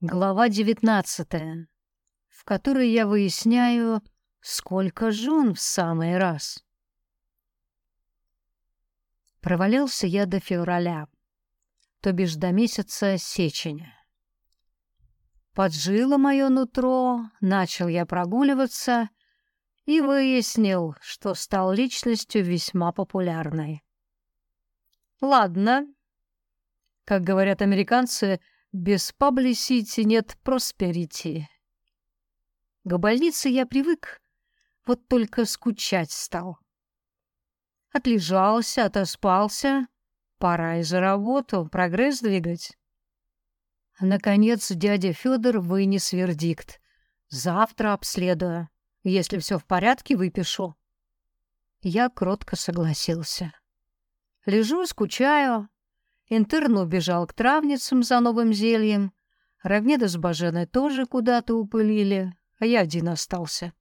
Глава девятнадцатая, в которой я выясняю, сколько жен в самый раз. Провалился я до февраля, то бишь до месяца сеченя. Поджило мое нутро, начал я прогуливаться и выяснил, что стал личностью весьма популярной. Ладно, как говорят американцы, без паблисити нет просперити. К больнице я привык, вот только скучать стал. Отлежался, отоспался, пора и за работу, прогресс двигать. Наконец дядя Федор вынес вердикт. Завтра обследую. Если все в порядке, выпишу. Я кротко согласился. Лежу, скучаю, Интерн убежал к травницам за новым зельем. Равнеда с Баженой тоже куда-то упылили, а я один остался.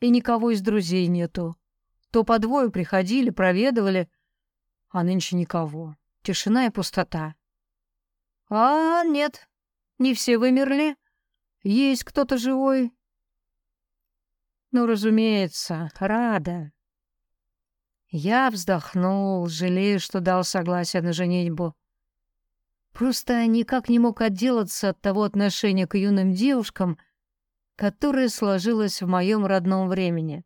И никого из друзей нету. То по двое приходили, проведывали, а нынче никого. Тишина и пустота. А нет, не все вымерли. Есть кто-то живой. Ну, разумеется, рада. Я вздохнул, жалея, что дал согласие на женитьбу. Просто никак не мог отделаться от того отношения к юным девушкам, которое сложилось в моем родном времени.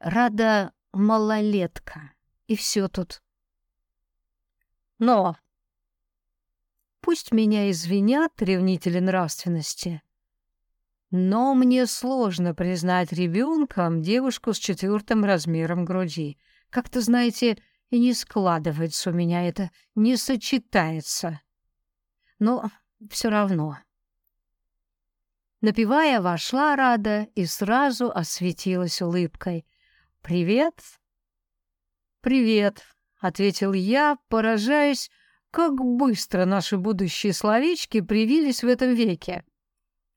Рада малолетка, и все тут. Но пусть меня извинят ревнители нравственности, но мне сложно признать ребенком девушку с четвертым размером груди. Как-то, знаете, не складывается у меня это, не сочетается. Но все равно. Напивая, вошла Рада и сразу осветилась улыбкой. «Привет!» «Привет!» — ответил я, поражаясь, как быстро наши будущие словечки привились в этом веке.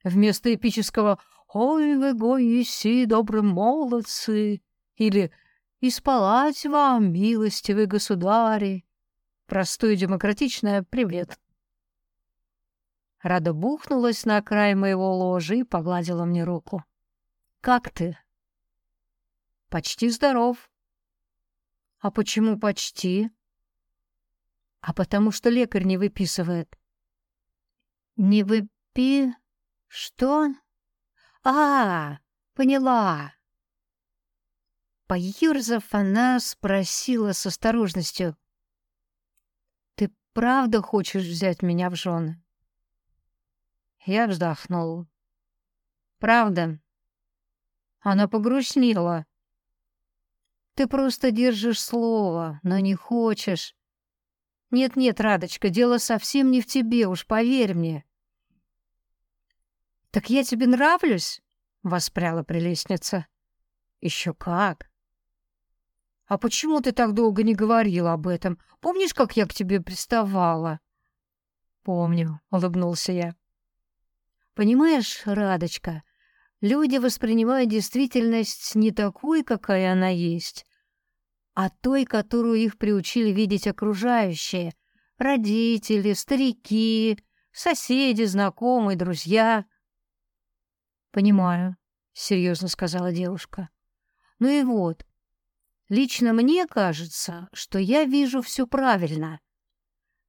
Вместо эпического «Ой, вы гоиси, добрые молодцы» или «Исполать вам, милостивый государи» простое демократичное «Привет». Рада бухнулась на край моего ложа и погладила мне руку. «Как ты?» «Почти здоров». «А почему почти?» «А потому что лекарь не выписывает». «Не выпи...» «Что? А, поняла!» Поюрзав, она спросила с осторожностью. «Ты правда хочешь взять меня в жены?» Я вздохнул. «Правда?» Она погрустнела. «Ты просто держишь слово, но не хочешь. Нет-нет, Радочка, дело совсем не в тебе, уж поверь мне. «Так я тебе нравлюсь?» — воспряла прелестница. «Еще как!» «А почему ты так долго не говорила об этом? Помнишь, как я к тебе приставала?» «Помню», — улыбнулся я. «Понимаешь, Радочка, люди воспринимают действительность не такой, какая она есть, а той, которую их приучили видеть окружающие, родители, старики, соседи, знакомые, друзья. «Понимаю», — серьезно сказала девушка. «Ну и вот, лично мне кажется, что я вижу все правильно.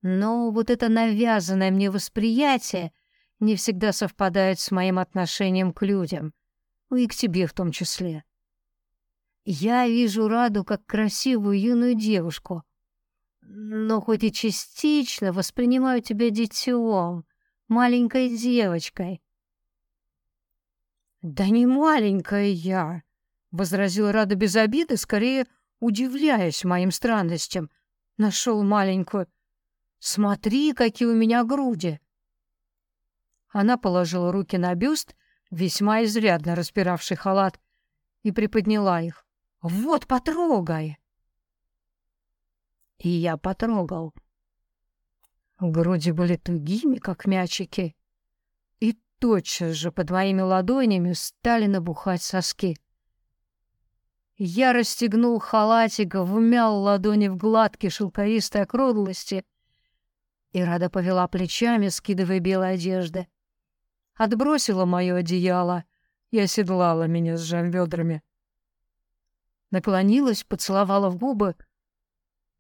Но вот это навязанное мне восприятие не всегда совпадает с моим отношением к людям, ну и к тебе в том числе. Я вижу Раду как красивую юную девушку, но хоть и частично воспринимаю тебя детем, маленькой девочкой, «Да не маленькая я», — возразил Рада без обиды, скорее удивляясь моим странностям. Нашел маленькую. «Смотри, какие у меня груди!» Она положила руки на бюст, весьма изрядно распиравший халат, и приподняла их. «Вот, потрогай!» И я потрогал. Груди были тугими, как мячики, тотчас же под моими ладонями стали набухать соски. Я расстегнул халатик, вмял ладони в гладкие шелковистой округлости И Рада повела плечами, скидывая белые одежды. Отбросила мое одеяло и оседлала меня, сжав бедрами. Наклонилась, поцеловала в губы,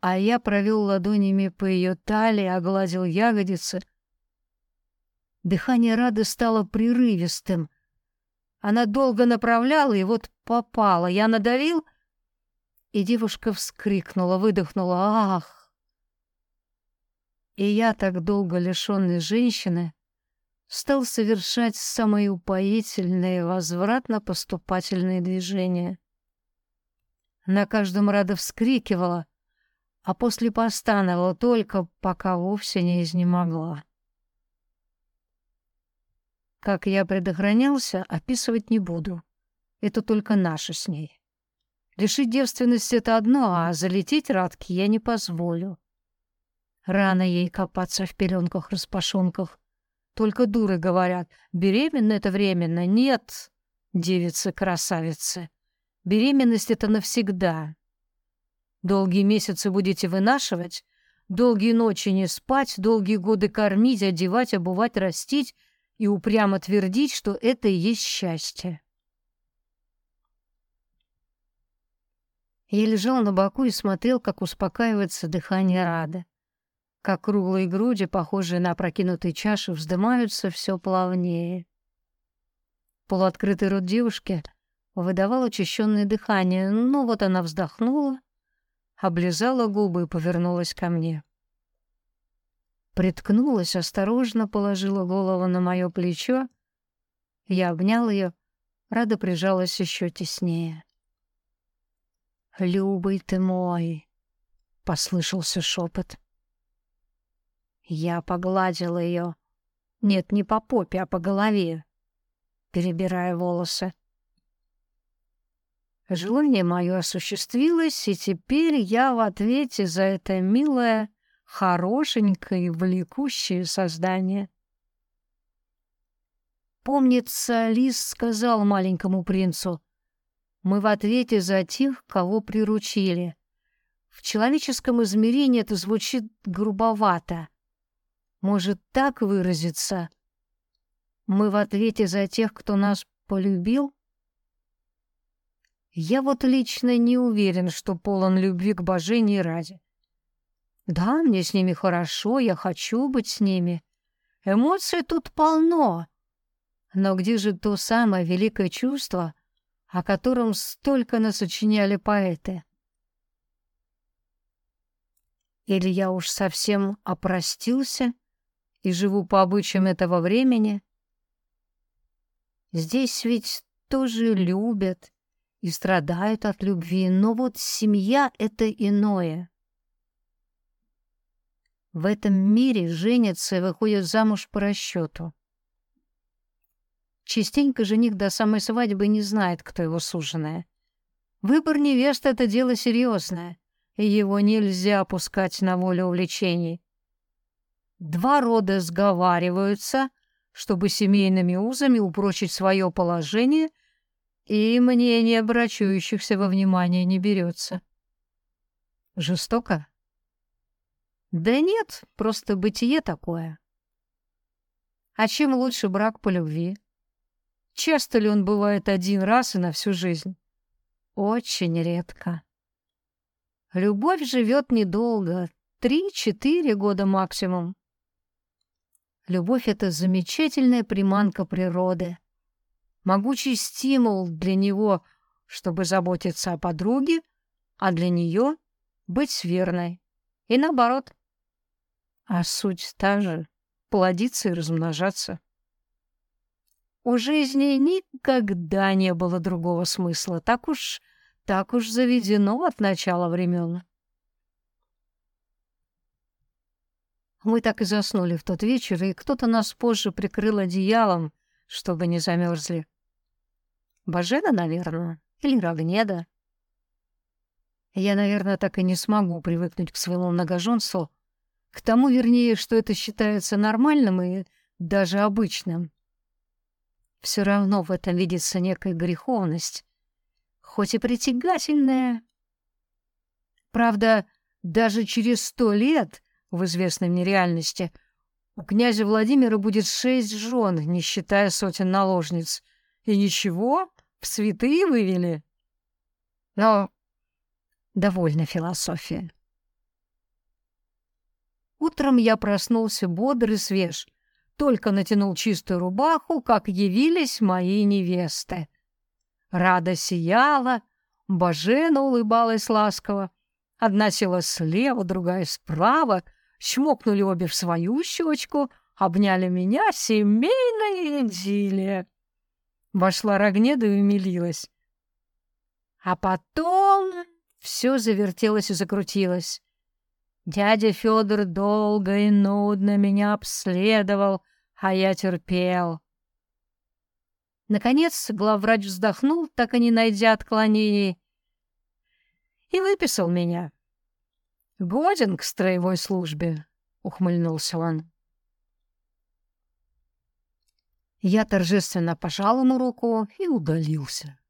а я провел ладонями по ее талии, огладил ягодицы. Дыхание Рады стало прерывистым. Она долго направляла, и вот попала. Я надавил, и девушка вскрикнула, выдохнула «Ах!». И я, так долго лишенный женщины, стал совершать самые упоительные возвратно-поступательные движения. На каждом Рада вскрикивала, а после постановала только, пока вовсе не изнемогла. Как я предохранялся, описывать не буду. Это только наше с ней. Лишить девственности — это одно, а залететь Радке я не позволю. Рано ей копаться в пеленках-распашонках. Только дуры говорят, беременна — это временно. Нет, девицы-красавицы. Беременность — это навсегда. Долгие месяцы будете вынашивать, долгие ночи не спать, долгие годы кормить, одевать, обувать, растить и упрямо твердить, что это и есть счастье. Я лежал на боку и смотрел, как успокаивается дыхание Рады. Как круглые груди, похожие на опрокинутые чаши, вздымаются все плавнее. Полуоткрытый рот девушки выдавал учащенное дыхание, но вот она вздохнула облизала губы и повернулась ко мне. Приткнулась, осторожно положила голову на мое плечо. Я обнял ее, рада прижалась еще теснее. «Любый ты мой!» — послышался шепот. Я погладила ее. Нет, не по попе, а по голове, перебирая волосы. Желание мое осуществилось, и теперь я в ответе за это милое, хорошенькое и влекущее создание. Помнится, Лис сказал маленькому принцу, «Мы в ответе за тех, кого приручили». В человеческом измерении это звучит грубовато. Может, так выразиться? Мы в ответе за тех, кто нас полюбил? Я вот лично не уверен, что полон любви к божении ради. Да, мне с ними хорошо, я хочу быть с ними. Эмоций тут полно. Но где же то самое великое чувство, о котором столько насочиняли поэты? Или я уж совсем опростился и живу по обычаям этого времени? Здесь ведь тоже любят, и страдают от любви, но вот семья — это иное. В этом мире женятся и выходят замуж по расчету. Частенько жених до самой свадьбы не знает, кто его суженая. Выбор невесты — это дело серьезное, и его нельзя опускать на волю увлечений. Два рода сговариваются, чтобы семейными узами упрочить свое положение — и мнение обращающихся во внимание не берется. Жестоко? Да нет, просто бытие такое. А чем лучше брак по любви? Часто ли он бывает один раз и на всю жизнь? Очень редко. Любовь живет недолго, три-четыре года максимум. Любовь — это замечательная приманка природы — могучий стимул для него, чтобы заботиться о подруге, а для нее — быть верной. И наоборот. А суть та же — плодиться и размножаться. У жизни никогда не было другого смысла. Так уж, так уж заведено от начала времен. Мы так и заснули в тот вечер, и кто-то нас позже прикрыл одеялом, чтобы не замерзли. Бажена, наверное, или Рогнеда. Я, наверное, так и не смогу привыкнуть к своему многоженству, к тому, вернее, что это считается нормальным и даже обычным. Все равно в этом видится некая греховность, хоть и притягательная. Правда, даже через сто лет в известной мне реальности, у князя Владимира будет шесть жен, не считая сотен наложниц. И ничего, в святые вывели. Но довольно философия. Утром я проснулся бодр и свеж. Только натянул чистую рубаху, как явились мои невесты. Рада сияла, Бажена улыбалась ласково. Одна села слева, другая справа, чмокнули обе в свою щечку, обняли меня, семейная идиллия. Вошла Рогнеда и умилилась. А потом все завертелось и закрутилось. Дядя Федор долго и нудно меня обследовал, а я терпел. Наконец главврач вздохнул, так и не найдя отклонений, и выписал меня. «Годен к строевой службе», — ухмыльнулся он. Я торжественно пожал ему руку и удалился.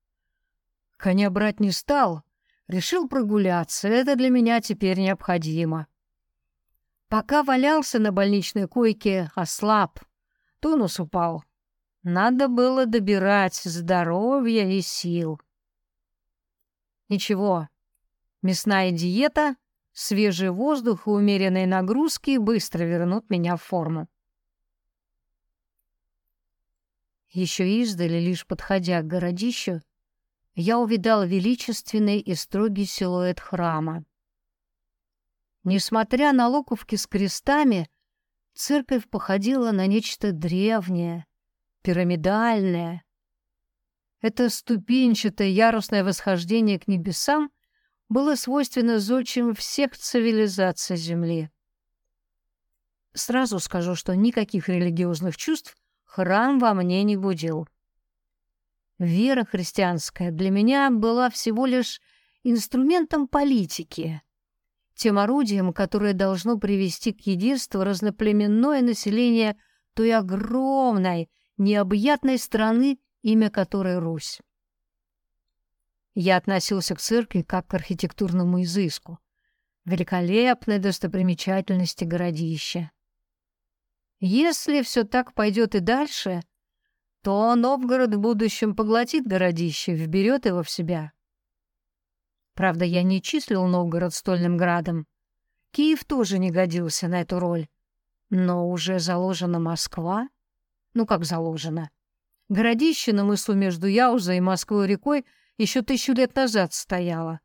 Коня брать не стал, решил прогуляться, это для меня теперь необходимо. Пока валялся на больничной койке, ослаб, тонус упал. Надо было добирать здоровья и сил. Ничего, мясная диета, свежий воздух и умеренные нагрузки быстро вернут меня в форму. Еще издали, лишь подходя к городищу, я увидал величественный и строгий силуэт храма. Несмотря на луковки с крестами, церковь походила на нечто древнее, пирамидальное. Это ступенчатое ярусное восхождение к небесам было свойственно зодчим всех цивилизаций Земли. Сразу скажу, что никаких религиозных чувств храм во мне не будил. Вера христианская для меня была всего лишь инструментом политики, тем орудием, которое должно привести к единству разноплеменное население той огромной, необъятной страны, имя которой Русь. Я относился к церкви как к архитектурному изыску, великолепной достопримечательности городища. Если все так пойдет и дальше, то Новгород в будущем поглотит городище, вберет его в себя. Правда, я не числил Новгород стольным градом. Киев тоже не годился на эту роль. Но уже заложена Москва. Ну, как заложена? Городище на мысу между Яузой и Москвой-рекой еще тысячу лет назад стояло.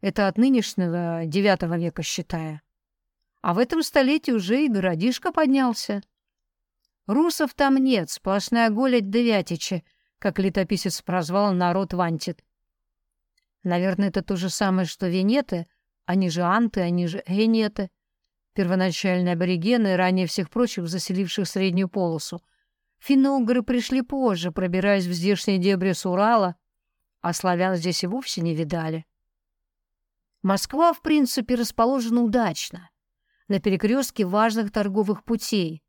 Это от нынешнего девятого века считая. А в этом столетии уже и городишко поднялся. Русов там нет, сплошная голядь да как летописец прозвал народ Вантит. Наверное, это то же самое, что венеты, они же анты, они же энеты, первоначальные аборигены, ранее всех прочих заселивших среднюю полосу. Финно-угры пришли позже, пробираясь в здешние дебри с Урала, а славян здесь и вовсе не видали. Москва, в принципе, расположена удачно, на перекрестке важных торговых путей.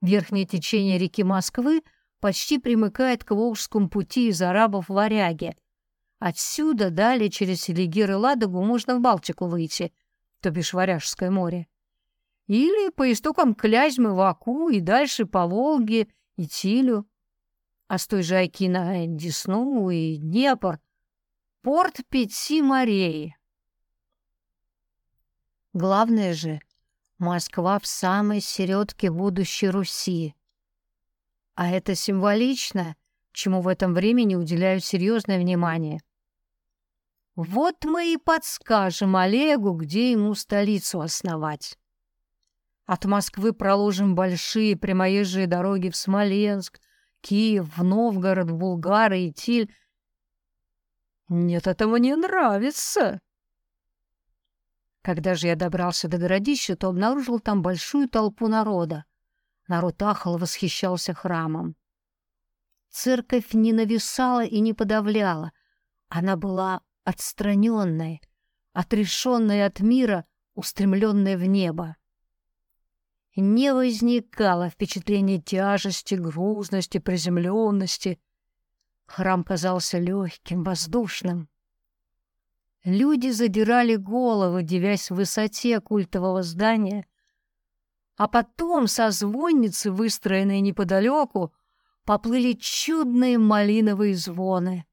Верхнее течение реки Москвы почти примыкает к Волжскому пути из арабов в Варяге — Отсюда далее через Селигир и Ладогу можно в Балтику выйти, то бишь Варяжское море. Или по истокам Клязьмы в Аку и дальше по Волге и Тилю. А с той же Аки на Десну и Днепр. Порт пяти морей. Главное же, Москва в самой середке будущей Руси. А это символично, чему в этом времени уделяют серьезное внимание. Вот мы и подскажем Олегу, где ему столицу основать. От Москвы проложим большие прямоезжие дороги в Смоленск, Киев, в Новгород, в Булгары и Тиль. Нет, это мне нравится. Когда же я добрался до городища, то обнаружил там большую толпу народа. Народ ахал, восхищался храмом. Церковь не нависала и не подавляла. Она была отстраненной, отрешенной от мира, устремленной в небо. Не возникало впечатления тяжести, грузности, приземленности. Храм казался легким, воздушным. Люди задирали головы, девясь в высоте культового здания, а потом со звонницы, выстроенной неподалеку, поплыли чудные малиновые звоны.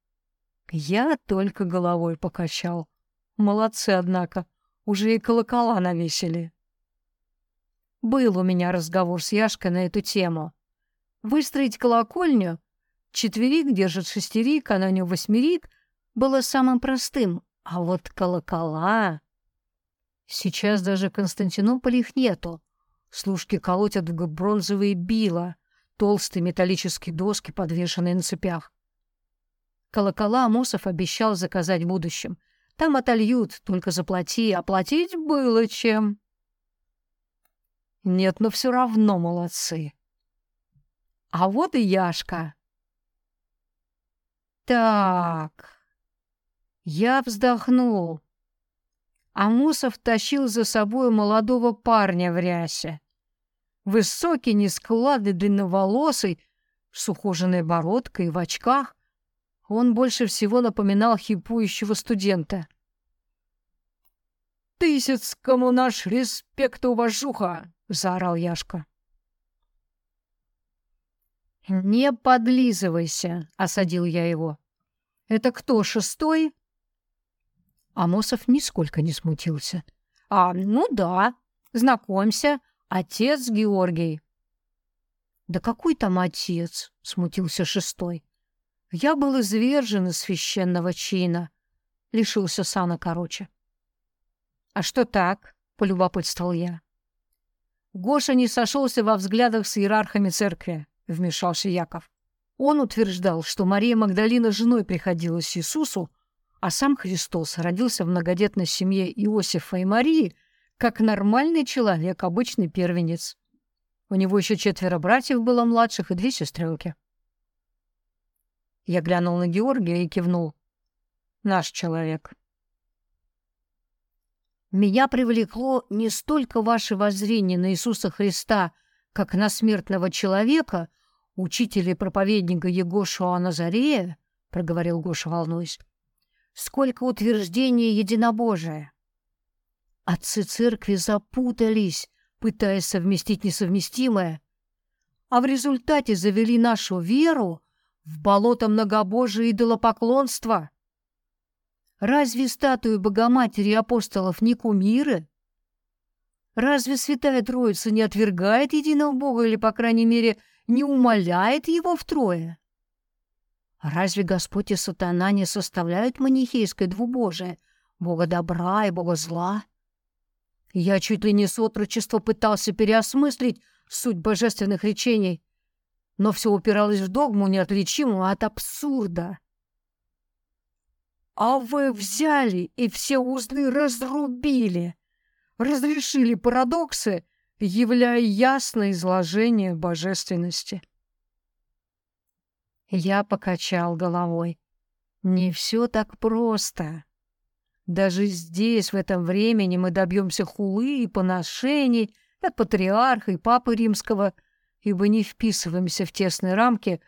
Я только головой покачал. Молодцы, однако, уже и колокола навесили. Был у меня разговор с Яшкой на эту тему. Выстроить колокольню, четверик держит шестерик, а на нем восьмерик, было самым простым, а вот колокола... Сейчас даже в Константинополе их нету. Служки колотят в бронзовые била, толстые металлические доски, подвешенные на цепях. Колокола Амосов обещал заказать в будущем. Там отольют, только заплати, а платить было чем. Нет, но все равно молодцы. А вот и Яшка. Так. Я вздохнул. Амосов тащил за собой молодого парня в рясе. Высокий, нескладный, длинноволосый, с ухоженной бородкой и в очках. Он больше всего напоминал хипующего студента. «Тысяц, кому наш респект уважуха!» — заорал Яшка. «Не подлизывайся!» — осадил я его. «Это кто, шестой?» Амосов нисколько не смутился. «А, ну да, знакомься, Отец Георгий. Да какой там отец? Смутился шестой. Я был извержен из священного чина. Лишился сана короче. А что так? Полюбопытствовал я. Гоша не сошелся во взглядах с иерархами церкви, вмешался Яков. Он утверждал, что Мария Магдалина женой приходилась Иисусу, а сам Христос родился в многодетной семье Иосифа и Марии как нормальный человек, обычный первенец. У него еще четверо братьев было младших и две сестренки. Я глянул на Георгия и кивнул. Наш человек. Меня привлекло не столько ваше воззрение на Иисуса Христа, как на смертного человека, учителя и проповедника Егошуа Назарея, проговорил Гоша, волнуясь, сколько утверждение единобожия. Отцы церкви запутались, пытаясь совместить несовместимое, а в результате завели нашу веру в болото многобожия идолопоклонства. Разве статуи Богоматери апостолов не кумиры? Разве Святая Троица не отвергает единого Бога или, по крайней мере, не умоляет его втрое? Разве Господь и сатана не составляют манихейское двубожие, Бога добра и Бога зла? Я чуть ли не с отрочества пытался переосмыслить суть божественных речений, но все упиралось в догму неотличимую от абсурда. А вы взяли и все узлы разрубили, разрешили парадоксы, являя ясное изложение божественности. Я покачал головой. Не все так просто. Даже здесь, в этом времени, мы добьемся хулы и поношений от патриарха и папы римского, ибо не вписываемся в тесные рамки,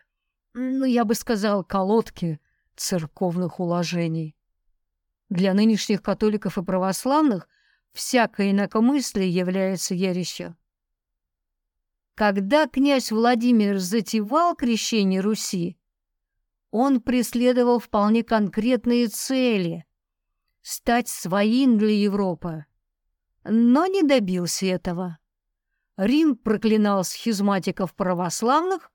ну, я бы сказал, колодки церковных уложений. Для нынешних католиков и православных всякое инакомыслие является ересью. Когда князь Владимир затевал крещение Руси, он преследовал вполне конкретные цели, стать своим для Европы. Но не добился этого. Рим проклинал схизматиков православных,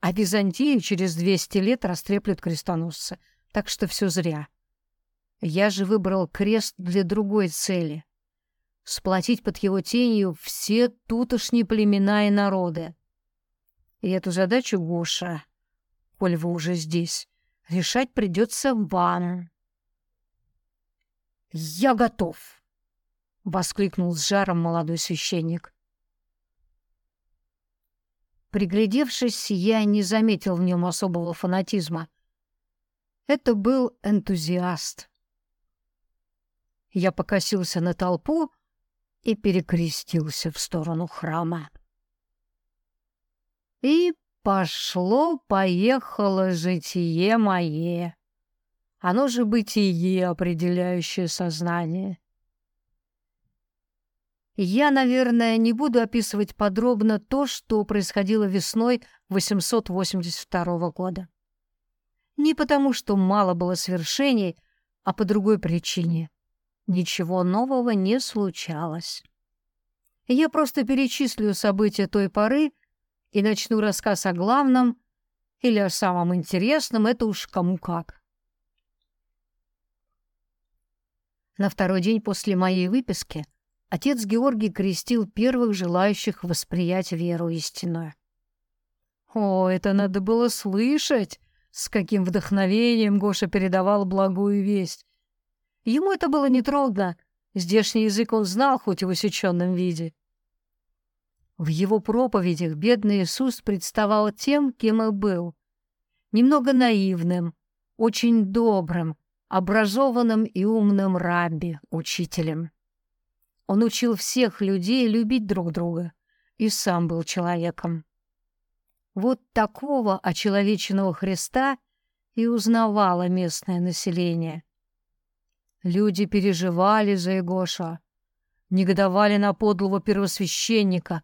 а Византию через 200 лет растреплют крестоносцы. Так что все зря. Я же выбрал крест для другой цели — сплотить под его тенью все тутошние племена и народы. И эту задачу, Гоша, коль вы уже здесь, решать придется вам. «Я готов!» — воскликнул с жаром молодой священник. Приглядевшись, я не заметил в нем особого фанатизма. Это был энтузиаст. Я покосился на толпу и перекрестился в сторону храма. И пошло-поехало житие мое. Оно же бытие, определяющее сознание. Я, наверное, не буду описывать подробно то, что происходило весной 882 года. Не потому, что мало было свершений, а по другой причине. Ничего нового не случалось. Я просто перечислю события той поры и начну рассказ о главном или о самом интересном, это уж кому как. На второй день после моей выписки отец Георгий крестил первых желающих восприять веру истинную. О, это надо было слышать, с каким вдохновением Гоша передавал благую весть. Ему это было нетрудно, здешний язык он знал, хоть и в усеченном виде. В его проповедях бедный Иисус представал тем, кем и был. Немного наивным, очень добрым, образованным и умным рабби, учителем. Он учил всех людей любить друг друга и сам был человеком. Вот такого очеловеченного Христа и узнавало местное население. Люди переживали за Егоша, негодовали на подлого первосвященника,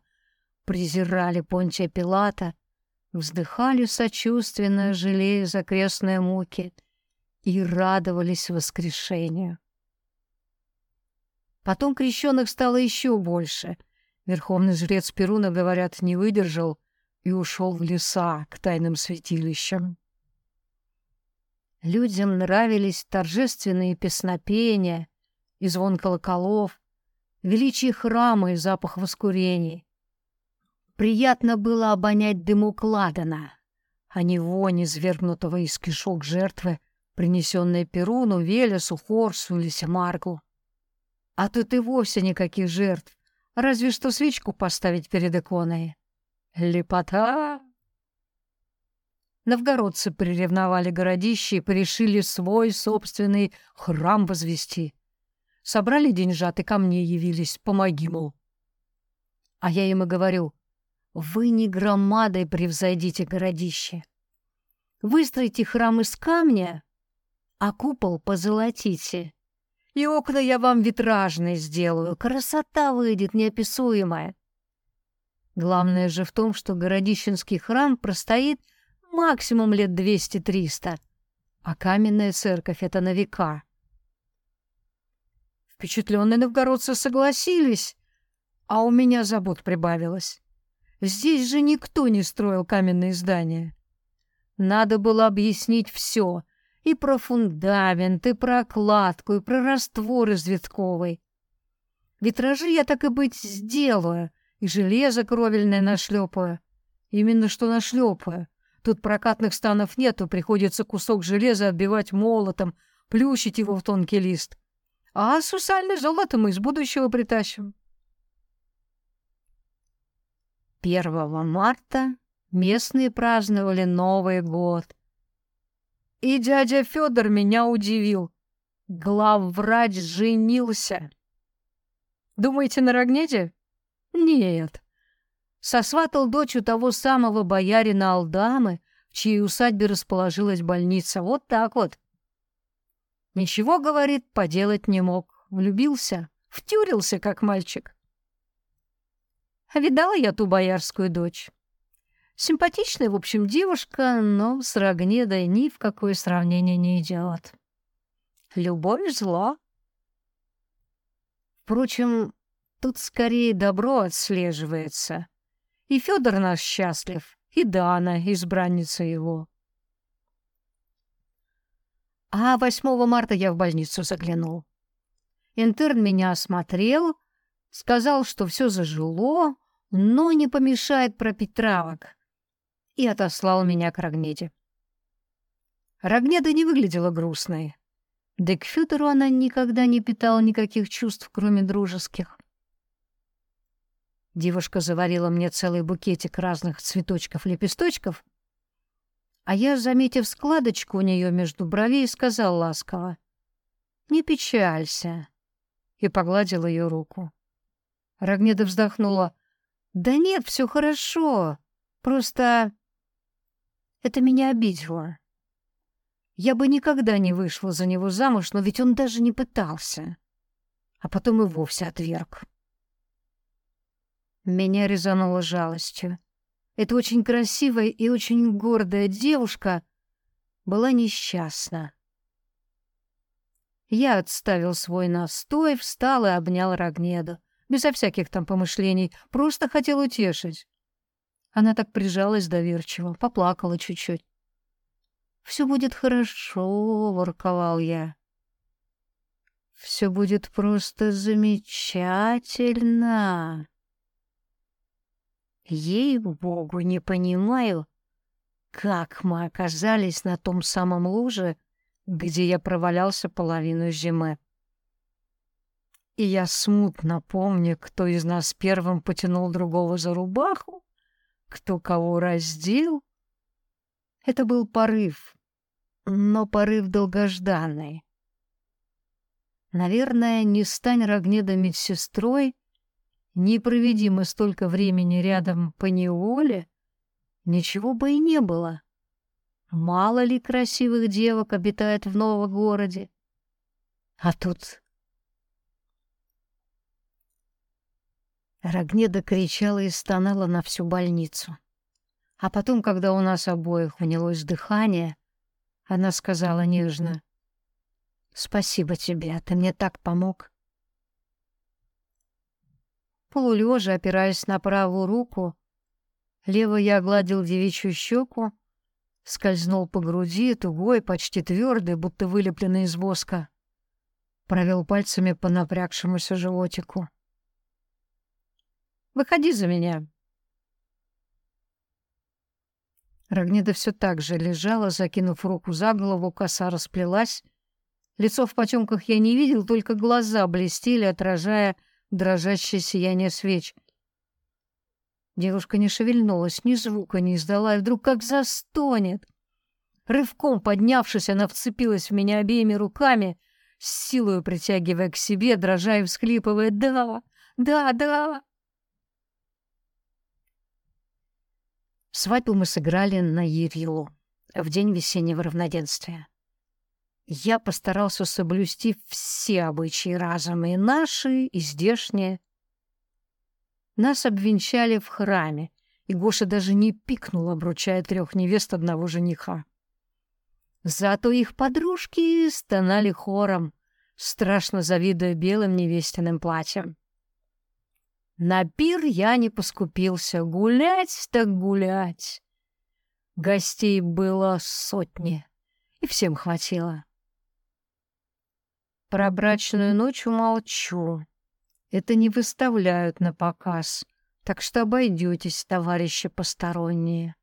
презирали Понтия Пилата, вздыхали сочувственно, жалея за крестные муки, и радовались воскрешению. Потом крещенных стало еще больше. Верховный жрец Перуна, говорят, не выдержал и ушел в леса к тайным святилищам. Людям нравились торжественные песнопения и звон колоколов, величие храма и запах воскурений. Приятно было обонять дыму кладана, а не вонь извергнутого из кишок жертвы, принесенной Перуну, Велесу, Хорсу или Семаргу. А тут и вовсе никаких жертв, разве что свечку поставить перед иконой. Лепота! Новгородцы приревновали городище и порешили свой собственный храм возвести. Собрали деньжат и ко мне явились, помоги, мол. А я им и говорю, вы не громадой превзойдите городище. Выстройте храм из камня, а купол позолотите. И окна я вам витражные сделаю. Красота выйдет неописуемая. Главное же в том, что Городищенский храм простоит максимум лет 200-300, а каменная церковь — это на века. Впечатленные новгородцы согласились, а у меня забот прибавилось. Здесь же никто не строил каменные здания. Надо было объяснить все — и про фундамент, и про окладку, и про раствор известковый. Витражи я так и быть сделаю, и железо кровельное нашлепаю. Именно что нашлепаю. Тут прокатных станов нету, приходится кусок железа отбивать молотом, плющить его в тонкий лист. А сусальное золото мы из будущего притащим. 1 марта местные праздновали Новый год. И дядя Федор меня удивил. Главврач женился. Думаете, на Рогнеде? Нет. Сосватал дочь у того самого боярина Алдамы, в чьей усадьбе расположилась больница. Вот так вот. Ничего, говорит, поделать не мог. Влюбился, втюрился, как мальчик. Видала я ту боярскую дочь. Симпатичная, в общем, девушка, но с Рогнедой ни в какое сравнение не идет. Любовь зло. Впрочем, тут скорее добро отслеживается. И Федор наш счастлив, и Дана, избранница его. А 8 марта я в больницу заглянул. Интерн меня осмотрел, сказал, что все зажило, но не помешает пропить травок, и отослал меня к Рогнеде. Рогнеда не выглядела грустной. Да к Фютеру она никогда не питала никаких чувств, кроме дружеских. Девушка заварила мне целый букетик разных цветочков-лепесточков, а я, заметив складочку у нее между бровей, сказал ласково «Не печалься» и погладил ее руку. Рогнеда вздохнула «Да нет, все хорошо, просто это меня обидело. Я бы никогда не вышла за него замуж, но ведь он даже не пытался. А потом и вовсе отверг. Меня резануло жалостью. Эта очень красивая и очень гордая девушка была несчастна. Я отставил свой настой, встал и обнял Рогнеду. Безо всяких там помышлений, просто хотел утешить. Она так прижалась доверчиво, поплакала чуть-чуть. «Все будет хорошо», — ворковал я. «Все будет просто замечательно». Ей-богу, не понимаю, как мы оказались на том самом луже, где я провалялся половину зимы. И я смутно помню, кто из нас первым потянул другого за рубаху, кто кого раздел. Это был порыв, но порыв долгожданный. Наверное, не стань Рогнеда медсестрой, не проведи мы столько времени рядом по неволе, ничего бы и не было. Мало ли красивых девок обитает в новом городе. А тут... Рогнеда кричала и стонала на всю больницу. А потом, когда у нас обоих унялось дыхание, она сказала нежно, «Спасибо тебе, ты мне так помог». Полулежа, опираясь на правую руку, левой я огладил девичью щеку, скользнул по груди, тугой, почти твердый, будто вылепленный из воска. Провел пальцами по напрягшемуся животику. «Выходи за меня!» Рогнеда все так же лежала, закинув руку за голову, коса расплелась. Лицо в потемках я не видел, только глаза блестели, отражая дрожащее сияние свеч — Девушка не шевельнулась, ни звука не издала, и вдруг как застонет. Рывком поднявшись, она вцепилась в меня обеими руками, с силой притягивая к себе, дрожа и всхлипывая «Да! Да! Да!». Свадьбу мы сыграли на Ирилу в день весеннего равноденствия. Я постарался соблюсти все обычаи разом, и наши, и здешние. Нас обвенчали в храме, и Гоша даже не пикнул, обручая трех невест одного жениха. Зато их подружки стонали хором, страшно завидуя белым невестиным платьям. На пир я не поскупился, гулять так гулять. Гостей было сотни, и всем хватило. Про брачную ночь умолчу. Это не выставляют на показ, так что обойдетесь, товарищи посторонние.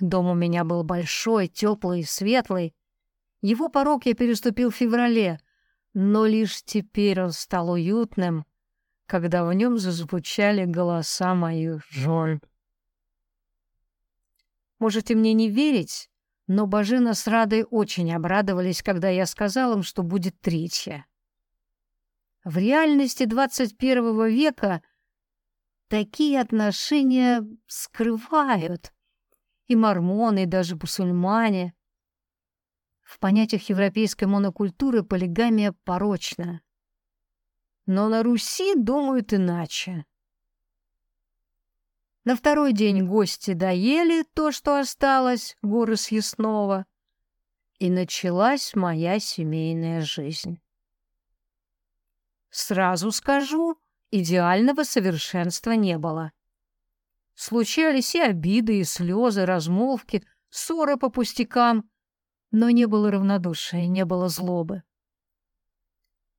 Дом у меня был большой, теплый и светлый. Его порог я переступил в феврале, но лишь теперь он стал уютным, когда в нем зазвучали голоса моих жен. Можете мне не верить, но Бажена с Радой очень обрадовались, когда я сказал им, что будет третья. В реальности 21 века такие отношения скрывают. И мормоны, и даже мусульмане. В понятиях европейской монокультуры полигамия порочна. Но на Руси думают иначе. На второй день гости доели то, что осталось, горы съестного, и началась моя семейная жизнь. Сразу скажу, идеального совершенства не было. Случались и обиды, и слезы, размолвки, ссоры по пустякам, но не было равнодушия, не было злобы.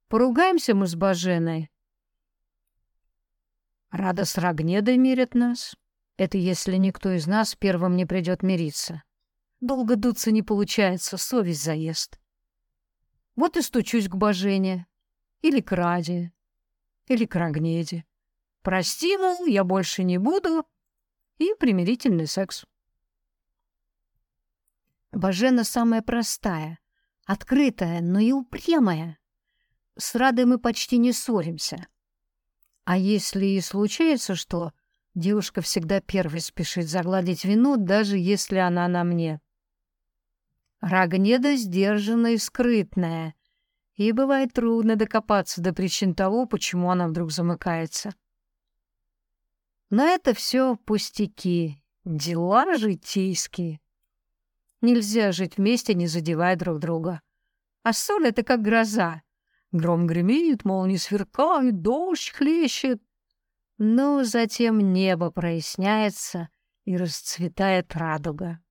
Поругаемся мы с Баженой. Рада с Рогнедой мирят нас. Это если никто из нас первым не придет мириться. Долго дуться не получается, совесть заест. Вот и стучусь к Бажене или к Раде, или к Рогнеде. Прости, мол, я больше не буду, и примирительный секс. Бажена самая простая, открытая, но и упрямая. С Радой мы почти не ссоримся. А если и случается что, девушка всегда первой спешит загладить вину, даже если она на мне. Рогнеда сдержанная и скрытная, и бывает трудно докопаться до причин того, почему она вдруг замыкается. Но это все пустяки, дела житейские. Нельзя жить вместе, не задевая друг друга. А ссора — это как гроза. Гром гремит, молнии сверкают, дождь хлещет. Но затем небо проясняется, и расцветает радуга.